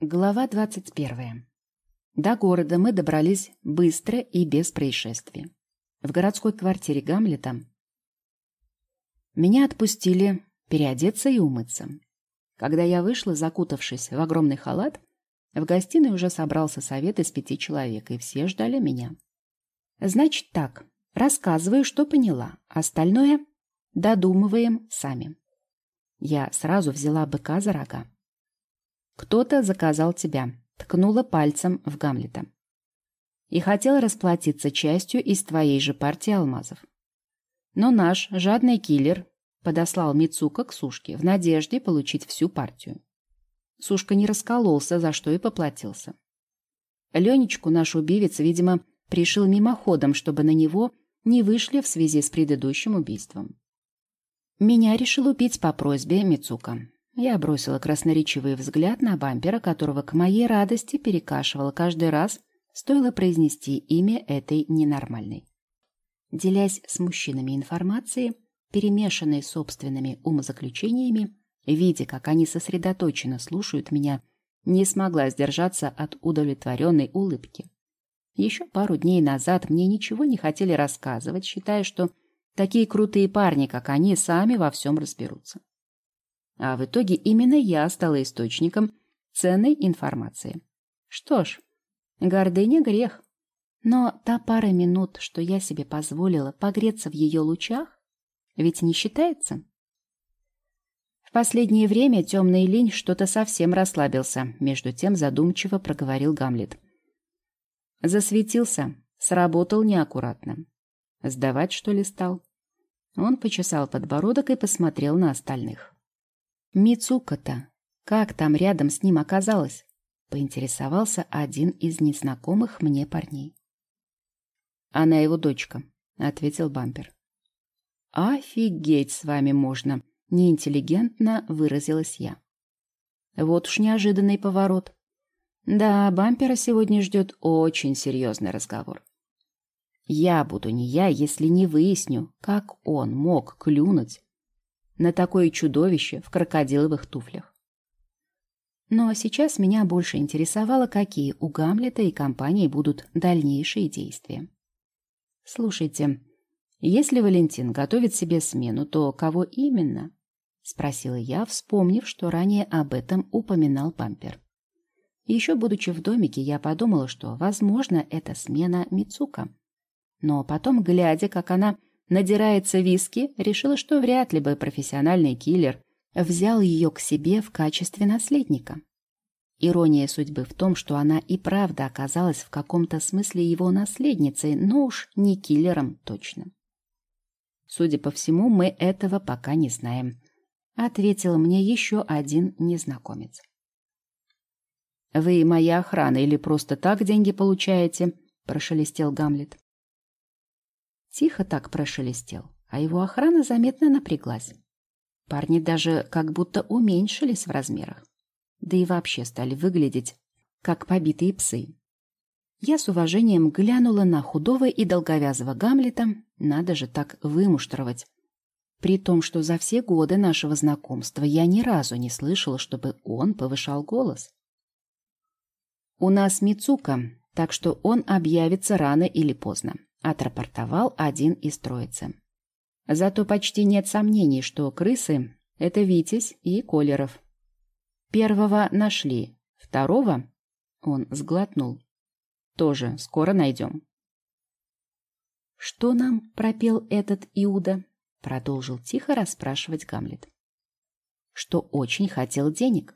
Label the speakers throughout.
Speaker 1: Глава двадцать первая. До города мы добрались быстро и без происшествий. В городской квартире Гамлета меня отпустили переодеться и умыться. Когда я вышла, закутавшись в огромный халат, в гостиной уже собрался совет из пяти человек, и все ждали меня. Значит так, рассказываю, что поняла, остальное додумываем сами. Я сразу взяла быка за рога. Кто-то заказал тебя, ткнула пальцем в Гамлета. И хотел расплатиться частью из твоей же партии алмазов. Но наш жадный киллер подослал Мицука к Сушке в надежде получить всю партию. Сушка не раскололся, за что и поплатился. Ленечку наш убивец, видимо, пришил мимоходом, чтобы на него не вышли в связи с предыдущим убийством. Меня решил убить по просьбе Мицука. Я бросила красноречивый взгляд на бампера, которого к моей радости перекашивала каждый раз, стоило произнести имя этой ненормальной. Делясь с мужчинами информацией, перемешанной собственными умозаключениями, видя, как они сосредоточенно слушают меня, не смогла сдержаться от удовлетворенной улыбки. Еще пару дней назад мне ничего не хотели рассказывать, считая, что такие крутые парни, как они, сами во всем разберутся. А в итоге именно я стала источником ценной информации. Что ж, гордыня грех. Но та пара минут, что я себе позволила погреться в ее лучах, ведь не считается. В последнее время темный линь что-то совсем расслабился, между тем задумчиво проговорил Гамлет. Засветился, сработал неаккуратно. Сдавать, что ли, стал? Он почесал подбородок и посмотрел на остальных. Мицука-то, как там рядом с ним оказалось? Поинтересовался один из незнакомых мне парней. Она его дочка, ответил бампер. Офигеть с вами можно, неинтеллигентно выразилась я. Вот уж неожиданный поворот. Да, бампера сегодня ждет очень серьезный разговор. Я буду не я, если не выясню, как он мог клюнуть на такое чудовище в крокодиловых туфлях. Но сейчас меня больше интересовало, какие у Гамлета и компании будут дальнейшие действия. «Слушайте, если Валентин готовит себе смену, то кого именно?» — спросила я, вспомнив, что ранее об этом упоминал Пампер. Еще будучи в домике, я подумала, что, возможно, это смена Мицука. Но потом, глядя, как она надирается виски, решила, что вряд ли бы профессиональный киллер взял ее к себе в качестве наследника. Ирония судьбы в том, что она и правда оказалась в каком-то смысле его наследницей, но уж не киллером точно. Судя по всему, мы этого пока не знаем, ответил мне еще один незнакомец. Вы моя охрана или просто так деньги получаете? прошелестел Гамлет. Тихо так прошелестел, а его охрана заметно напряглась. Парни даже как будто уменьшились в размерах. Да и вообще стали выглядеть, как побитые псы. Я с уважением глянула на худого и долговязого Гамлета, надо же так вымуштровать. При том, что за все годы нашего знакомства я ни разу не слышала, чтобы он повышал голос. «У нас Мицука, так что он объявится рано или поздно отрапортовал один из троицы. Зато почти нет сомнений, что крысы — это Витязь и Колеров. Первого нашли, второго он сглотнул. Тоже скоро найдем. «Что нам пропел этот Иуда?» — продолжил тихо расспрашивать Гамлет. «Что очень хотел денег.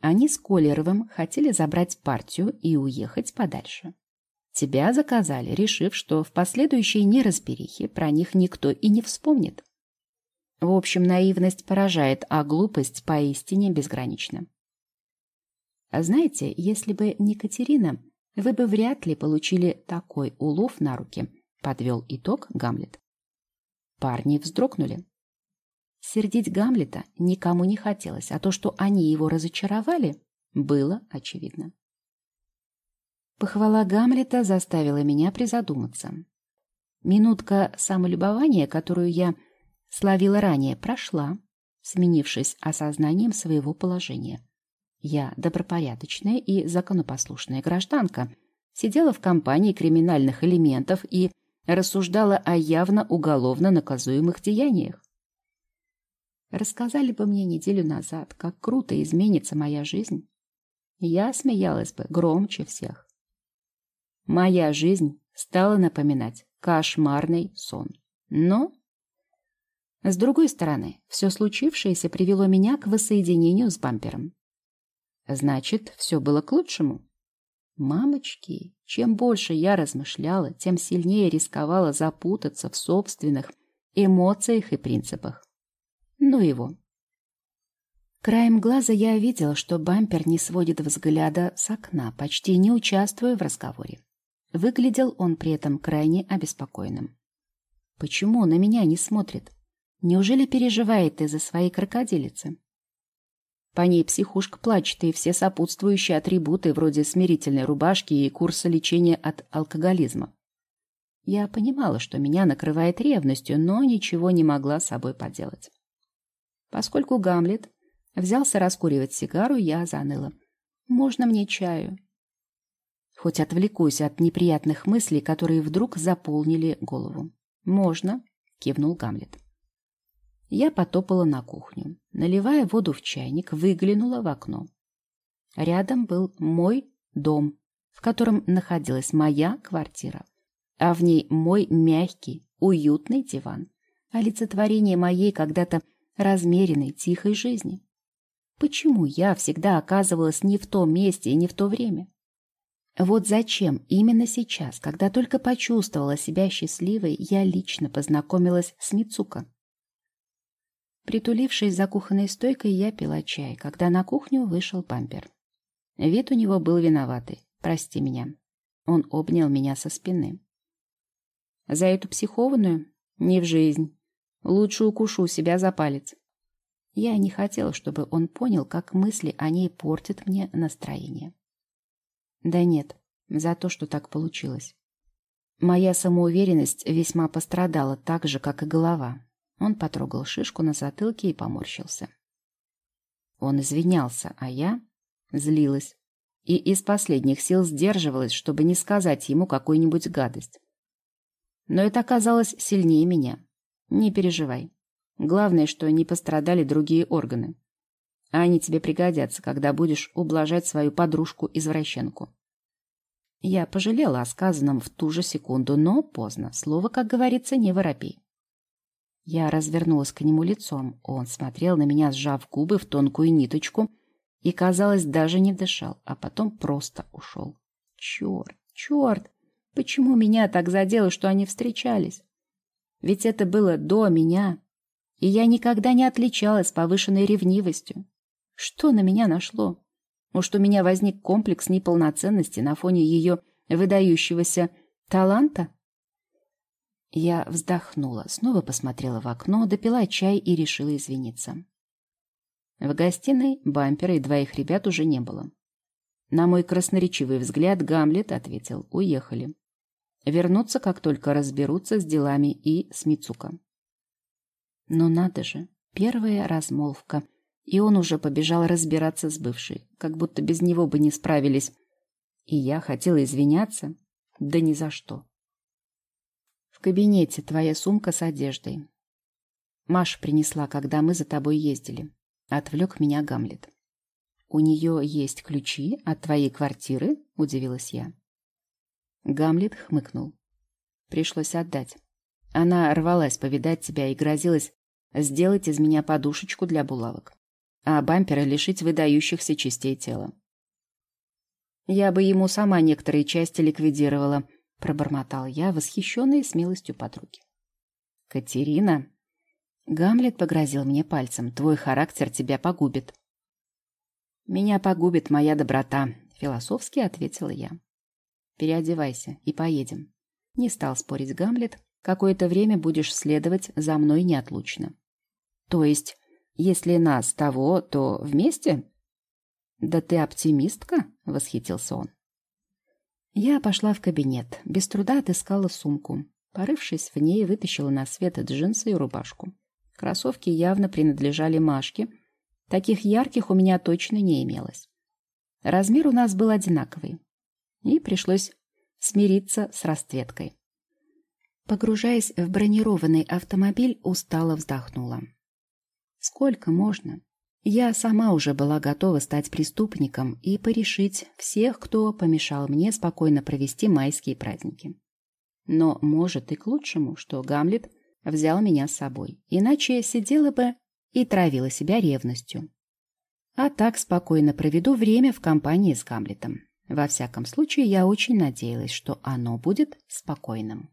Speaker 1: Они с Колеровым хотели забрать партию и уехать подальше. Тебя заказали, решив, что в последующей неразберихе про них никто и не вспомнит. В общем, наивность поражает, а глупость поистине безгранична. А знаете, если бы не Катерина, вы бы вряд ли получили такой улов на руки, подвел итог Гамлет. Парни вздрогнули. Сердить Гамлета никому не хотелось, а то, что они его разочаровали, было очевидно. Похвала Гамлета заставила меня призадуматься. Минутка самолюбования, которую я словила ранее, прошла, сменившись осознанием своего положения. Я добропорядочная и законопослушная гражданка, сидела в компании криминальных элементов и рассуждала о явно уголовно наказуемых деяниях. Рассказали бы мне неделю назад, как круто изменится моя жизнь. Я смеялась бы громче всех. Моя жизнь стала напоминать кошмарный сон. Но, с другой стороны, все случившееся привело меня к воссоединению с бампером. Значит, все было к лучшему. Мамочки, чем больше я размышляла, тем сильнее рисковала запутаться в собственных эмоциях и принципах. Ну его. Краем глаза я видела, что бампер не сводит взгляда с окна, почти не участвуя в разговоре. Выглядел он при этом крайне обеспокоенным. Почему на меня не смотрит? Неужели переживает из-за своей крокодилицы? По ней психушка плачет, и все сопутствующие атрибуты, вроде смирительной рубашки и курса лечения от алкоголизма. Я понимала, что меня накрывает ревностью, но ничего не могла с собой поделать. Поскольку Гамлет взялся раскуривать сигару, я заныла. «Можно мне чаю?» Хоть отвлекусь от неприятных мыслей, которые вдруг заполнили голову. «Можно», — кивнул Гамлет. Я потопала на кухню. Наливая воду в чайник, выглянула в окно. Рядом был мой дом, в котором находилась моя квартира, а в ней мой мягкий, уютный диван, олицетворение моей когда-то размеренной, тихой жизни. Почему я всегда оказывалась не в том месте и не в то время? Вот зачем именно сейчас, когда только почувствовала себя счастливой, я лично познакомилась с Мицуко. Притулившись за кухонной стойкой, я пила чай, когда на кухню вышел пампер. Вид у него был виноватый. «Прости меня». Он обнял меня со спины. «За эту психованную? Не в жизнь. Лучше укушу себя за палец». Я не хотела, чтобы он понял, как мысли о ней портят мне настроение. Да нет, за то, что так получилось. Моя самоуверенность весьма пострадала, так же, как и голова. Он потрогал шишку на затылке и поморщился. Он извинялся, а я злилась и из последних сил сдерживалась, чтобы не сказать ему какую-нибудь гадость. Но это оказалось сильнее меня. Не переживай. Главное, что не пострадали другие органы. А они тебе пригодятся, когда будешь ублажать свою подружку-извращенку. Я пожалела о сказанном в ту же секунду, но поздно. Слово, как говорится, не воробей. Я развернулась к нему лицом. Он смотрел на меня, сжав губы в тонкую ниточку, и, казалось, даже не дышал, а потом просто ушел. Черт, черт! Почему меня так задело, что они встречались? Ведь это было до меня, и я никогда не отличалась повышенной ревнивостью. Что на меня нашло? Может, у меня возник комплекс неполноценности на фоне ее выдающегося таланта? Я вздохнула, снова посмотрела в окно, допила чай и решила извиниться. В гостиной бампера и двоих ребят уже не было. На мой красноречивый взгляд Гамлет ответил «Уехали». Вернуться, как только разберутся с делами и с Мицуко. Но надо же, первая размолвка, и он уже побежал разбираться с бывшей, как будто без него бы не справились. И я хотела извиняться, да ни за что. В кабинете твоя сумка с одеждой. Маша принесла, когда мы за тобой ездили. Отвлек меня Гамлет. У нее есть ключи от твоей квартиры? Удивилась я. Гамлет хмыкнул. Пришлось отдать. Она рвалась повидать тебя и грозилась сделать из меня подушечку для булавок, а бампера лишить выдающихся частей тела. Я бы ему сама некоторые части ликвидировала, пробормотал я, восхищенный смелостью подруги. Катерина, Гамлет погрозил мне пальцем. Твой характер тебя погубит. Меня погубит моя доброта, философски ответила я. Переодевайся и поедем. Не стал спорить Гамлет. Какое-то время будешь следовать за мной неотлучно. То есть, если нас того, то вместе? Да ты оптимистка, восхитился он. Я пошла в кабинет, без труда отыскала сумку. Порывшись в ней, вытащила на свет джинсы и рубашку. Кроссовки явно принадлежали Машке. Таких ярких у меня точно не имелось. Размер у нас был одинаковый. И пришлось смириться с расцветкой. Погружаясь в бронированный автомобиль, устало вздохнула. Сколько можно? Я сама уже была готова стать преступником и порешить всех, кто помешал мне спокойно провести майские праздники. Но, может, и к лучшему, что Гамлет взял меня с собой. Иначе я сидела бы и травила себя ревностью. А так спокойно проведу время в компании с Гамлетом. Во всяком случае, я очень надеялась, что оно будет спокойным.